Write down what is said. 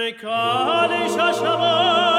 HaShabbat